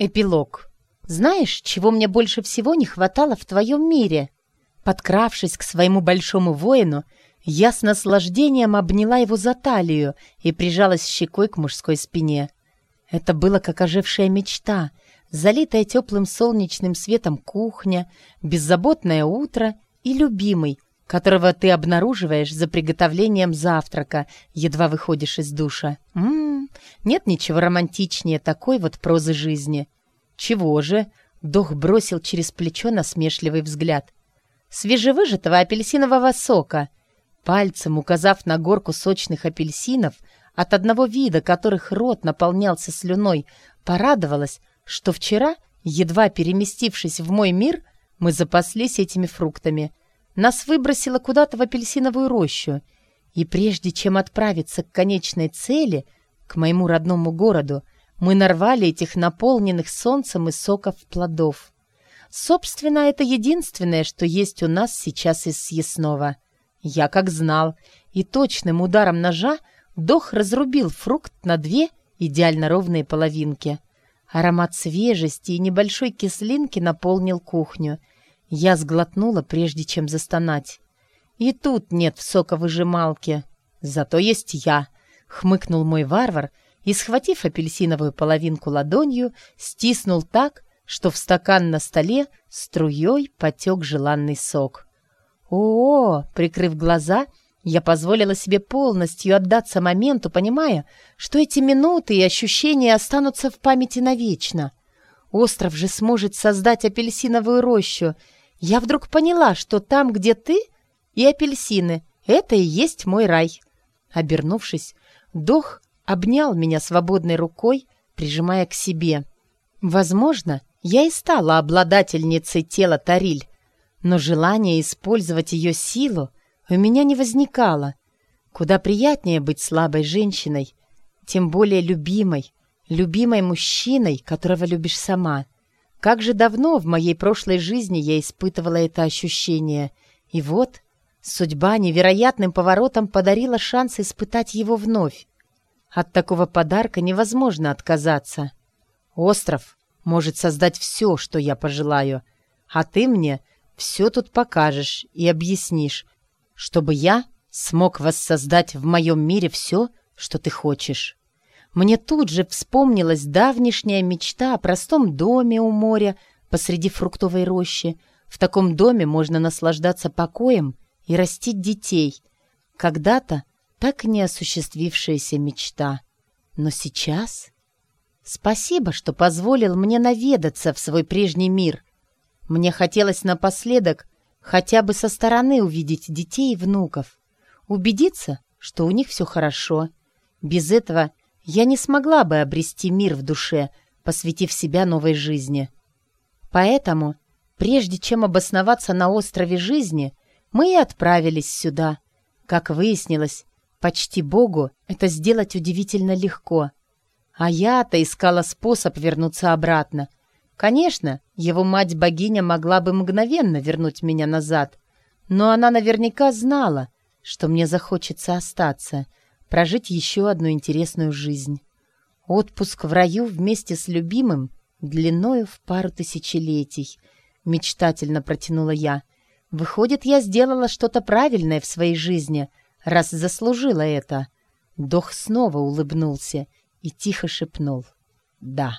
Эпилог. Знаешь, чего мне больше всего не хватало в твоем мире? Подкравшись к своему большому воину, я с наслаждением обняла его за талию и прижалась щекой к мужской спине. Это было как ожившая мечта, залитая теплым солнечным светом кухня, беззаботное утро и любимый, которого ты обнаруживаешь за приготовлением завтрака, едва выходишь из душа. М-м, нет ничего романтичнее такой вот прозы жизни. Чего же? Дох бросил через плечо насмешливый взгляд. Свежевыжатого апельсинового сока. Пальцем указав на горку сочных апельсинов, от одного вида которых рот наполнялся слюной, порадовалась, что вчера, едва переместившись в мой мир, мы запаслись этими фруктами. Нас выбросило куда-то в апельсиновую рощу. И прежде чем отправиться к конечной цели — к моему родному городу, мы нарвали этих наполненных солнцем и соков плодов. Собственно, это единственное, что есть у нас сейчас из съестного. Я как знал, и точным ударом ножа Дох разрубил фрукт на две идеально ровные половинки. Аромат свежести и небольшой кислинки наполнил кухню. Я сглотнула, прежде чем застонать. И тут нет в соковыжималке. Зато есть я, хмыкнул мой варвар и, схватив апельсиновую половинку ладонью, стиснул так, что в стакан на столе струей потек желанный сок. О, -о, -о прикрыв глаза, я позволила себе полностью отдаться моменту, понимая, что эти минуты и ощущения останутся в памяти навечно. Остров же сможет создать апельсиновую рощу. Я вдруг поняла, что там, где ты и апельсины, это и есть мой рай. Обернувшись, Дох обнял меня свободной рукой, прижимая к себе. Возможно, я и стала обладательницей тела Тариль, но желание использовать ее силу у меня не возникало. Куда приятнее быть слабой женщиной, тем более любимой, любимой мужчиной, которого любишь сама. Как же давно в моей прошлой жизни я испытывала это ощущение. И вот судьба невероятным поворотом подарила шанс испытать его вновь. От такого подарка невозможно отказаться. Остров может создать все, что я пожелаю, а ты мне все тут покажешь и объяснишь, чтобы я смог воссоздать в моем мире все, что ты хочешь. Мне тут же вспомнилась давнишняя мечта о простом доме у моря посреди фруктовой рощи. В таком доме можно наслаждаться покоем и растить детей. Когда-то так не осуществившаяся мечта. Но сейчас... Спасибо, что позволил мне наведаться в свой прежний мир. Мне хотелось напоследок хотя бы со стороны увидеть детей и внуков. Убедиться, что у них все хорошо. Без этого я не смогла бы обрести мир в душе, посвятив себя новой жизни. Поэтому, прежде чем обосноваться на острове жизни, мы и отправились сюда. Как выяснилось, Почти Богу это сделать удивительно легко. А я-то искала способ вернуться обратно. Конечно, его мать-богиня могла бы мгновенно вернуть меня назад, но она наверняка знала, что мне захочется остаться, прожить еще одну интересную жизнь. Отпуск в раю вместе с любимым длиною в пару тысячелетий, мечтательно протянула я. Выходит, я сделала что-то правильное в своей жизни — раз заслужила это. Дох снова улыбнулся и тихо шепнул «Да».